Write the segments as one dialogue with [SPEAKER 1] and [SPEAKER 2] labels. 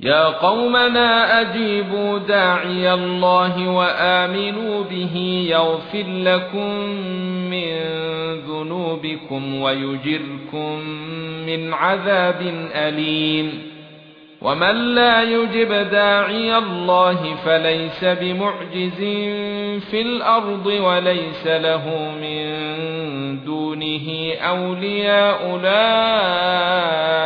[SPEAKER 1] يا قومنا اجيبوا داعي الله وامنوا به يغفر لكم من ذنوبكم ويجركم من عذاب اليم ومن لا يجب داعي الله فليس بمعجز في الأرض وليس له من دونه اولياء اولئك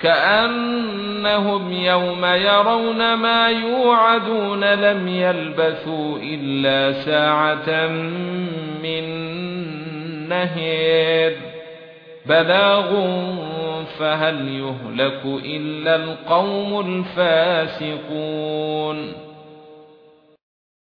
[SPEAKER 1] كأنهم يوم يرون ما يوعدون لم يلبثوا إلا ساعة من نهر بلاغ فهل يهلك إلا القوم الفاسقون؟